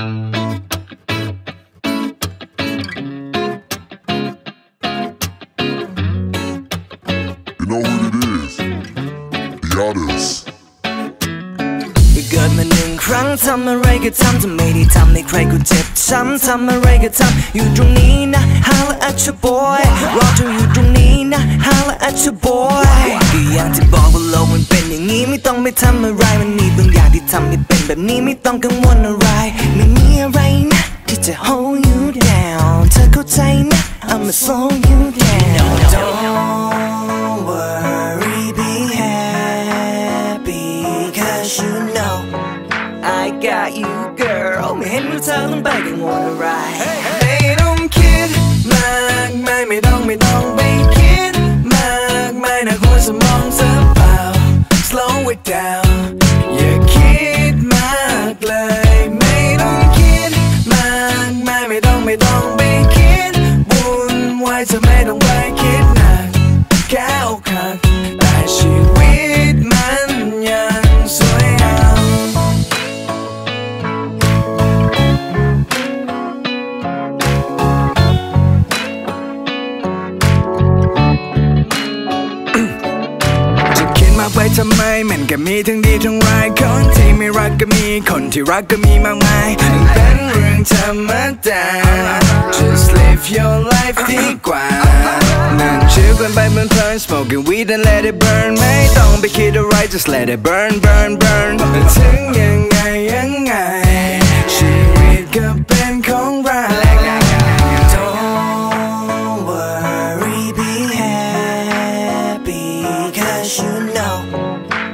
You know what it is? The artist. เกิดมาหนึ่งครั้งทำอะไรก็ทำถ้าไม่ได้ทำให้ใครก็เจ็บช้ำทำอะไรก็ทำอยู่ตรงนี้นะฮาละอัชบอยรอเธออยู่ตรงนี้นะฮาละอัชบอยก็อย่างที่บอกว่าโลกมันเป็ นอย่างนี้ไม่ต้องไปทำอะไร มันมีบางอย่างที่ทำให้เป็นแบบนี้ไม่ต้องกังวลอะไร ไม่มีอะไรนะ ที่จะ hold you down เธอเข้าใจนะ I'ma slow you down Don't worry be happy cause you know I got you girl ไม่เห็นว่าเธอต้องไปกังวลอะไรไม่ต้องคิดมากมายไม่ต้องไม่ต้องไป down อย่าคิดมากเลย ไม่ต้องคิดมากมายไม่ต้องไม่ต้องไปคิดวุ่นวายจะไม่ต้องไปคิดหนักแค่อกหักแต่ชี ทำไมมันก็มีทั้งดีทั้งร้ายคนที่ไม่รักก็มีคนที่รักก็มีมากมายเป็นเรื่องธรรมดา just live your life ดีกว่านั่งชิลกันไปเพลิน smoking weed and let it burn ไม่ต้องไปคิดอะไร just let it burn burn burn ถึงยังไง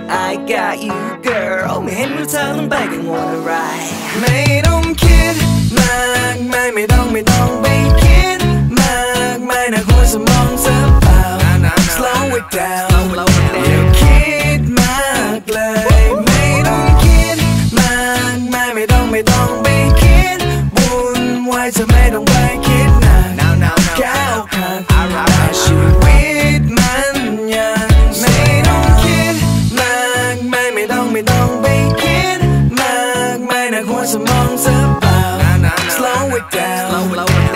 I got you girl ไม่เห็นว่าเธอต้องไปกังวลอะไร ไม่ต้องคิดมากมายไม่ต้องไม่ต้องไปคิดมากมายนะหัวสมองเธอเปล่า slow it down อย่าคิดมากเลย ไม่ต้องคิดมากมายไม่ต้องไม่ต้องไปคิดวุ่นวายเธอไม่ต้องไปคิดหนักแก้วขาด มองเะเปล่า slow it down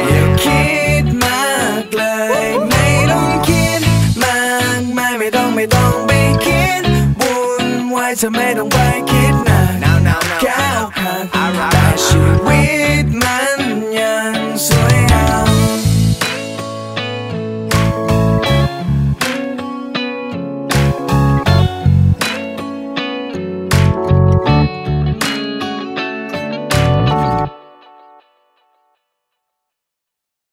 อย่คิดมากเลย ไม่ต้องคิดมากไม่ต้องไม่ต้องไปคิดวุ่นวายจะไม่ต้องไปคิดหนักแค่เขาดแต่ชีวิตมา